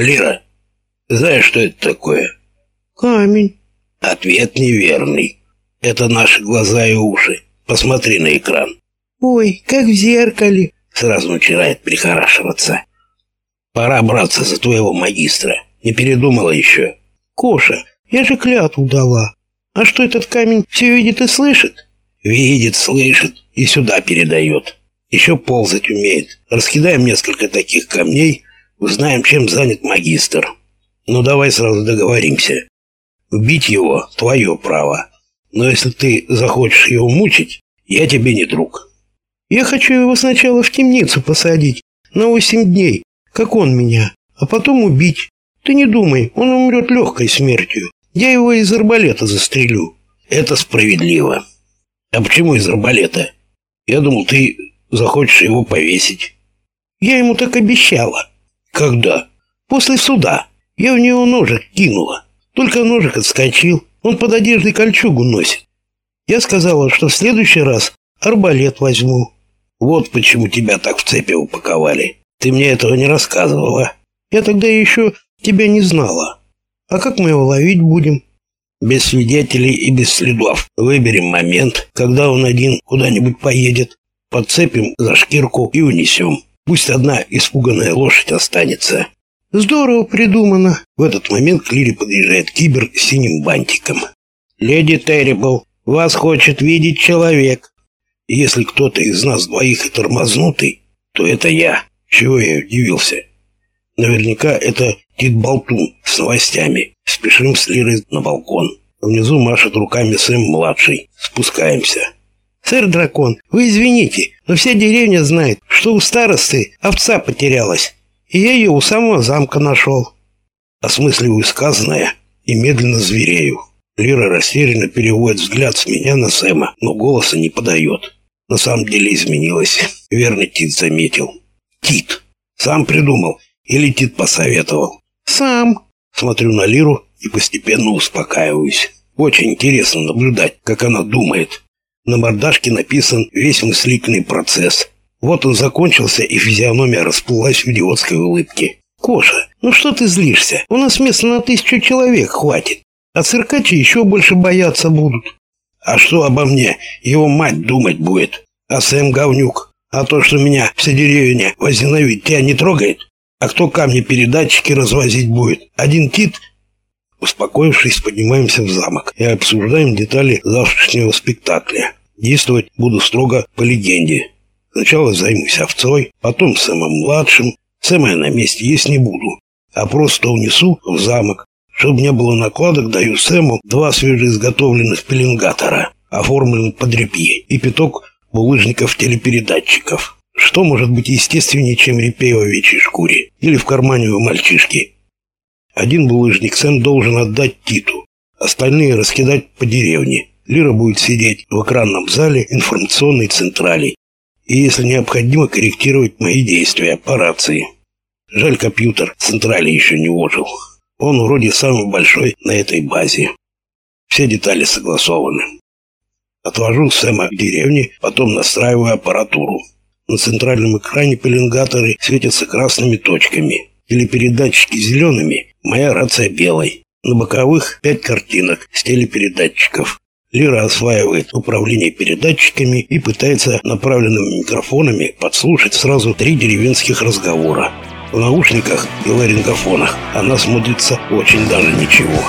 Лира, знаешь, что это такое? Камень. Ответ неверный. Это наши глаза и уши. Посмотри на экран. Ой, как в зеркале. Сразу начинает прихорашиваться. Пора браться за твоего магистра. Не передумала еще? Коша, я же клятву дала. А что этот камень все видит и слышит? Видит, слышит и сюда передает. Еще ползать умеет. Раскидаем несколько таких камней, узнаем, чем занят магистр. Ну давай сразу договоримся. Убить его – твое право. Но если ты захочешь его мучить, я тебе не друг. Я хочу его сначала в темницу посадить на восемь дней, как он меня, а потом убить. Ты не думай, он умрет легкой смертью. Я его из арбалета застрелю. Это справедливо. А почему из арбалета? Я думал, ты захочешь его повесить. Я ему так обещала. Когда? После суда. Я в него ножик кинула. Только ножик отскочил. Он под одеждой кольчугу носит. Я сказала, что в следующий раз арбалет возьму. Вот почему тебя так в цепи упаковали. Ты мне этого не рассказывала. Я тогда еще тебя не знала. А как мы его ловить будем? Без свидетелей и без следов. Выберем момент, когда он один куда-нибудь поедет. Подцепим за шкирку и унесем. Пусть одна испуганная лошадь останется. Здорово придумано. В этот момент к Лире подъезжает кибер с синим бантиком. Леди Террибл, вас хочет видеть человек. Если кто-то из нас двоих и тормознутый, то это я. Чего я удивился? Наверняка это Тит Болтун с новостями. Спешим с Лирой на балкон. Внизу машет руками Сэм-младший. Спускаемся. «Сэр Дракон, вы извините, но вся деревня знает, что у старосты овца потерялась, и я ее у самого замка нашел». Осмысливаю сказанное и медленно зверею. Лира растерянно переводит взгляд с меня на Сэма, но голоса не подает. На самом деле изменилась. Верно Тит заметил. Тит. Сам придумал. Или Тит посоветовал. Сам. Смотрю на Лиру и постепенно успокаиваюсь. Очень интересно наблюдать, как она думает. На мордашке написан весь мыслительный процесс. Вот он закончился, и физиономия расплылась в идиотской улыбке. «Коша, ну что ты злишься? У нас места на тысячу человек хватит. А циркачи еще больше бояться будут». «А что обо мне? Его мать думать будет. А Сэм говнюк. А то, что меня вся деревня возненавидит, тебя не трогает?» А кто камни-передатчики развозить будет? Один Тит? Успокоившись, поднимаемся в замок и обсуждаем детали завтрашнего спектакля. Действовать буду строго по легенде. Сначала займусь овцой, потом Сэмом-младшим. Сэма я на месте есть не буду, а просто унесу в замок. Чтобы не было накладок, даю Сэму два свежеизготовленных пеленгатора, оформленных под репье, и пяток булыжников-телепередатчиков. Что может быть естественнее, чем репей в овечьей шкуре или в кармане у мальчишки? Один булыжник Сэм должен отдать Титу, остальные раскидать по деревне. Лира будет сидеть в экранном зале информационной централи и, если необходимо, корректировать мои действия по рации. Жаль, компьютер централи еще не ожил. Он вроде самый большой на этой базе. Все детали согласованы. Отвожу Сэма к деревне, потом настраиваю аппаратуру. На центральном экране пеленгаторы светятся красными точками. Телепередатчики зелеными, моя рация белой. На боковых пять картинок с телепередатчиков. Лира осваивает управление передатчиками и пытается направленными микрофонами подслушать сразу три деревенских разговора. В наушниках и ларингофонах она смотрится очень даже ничего.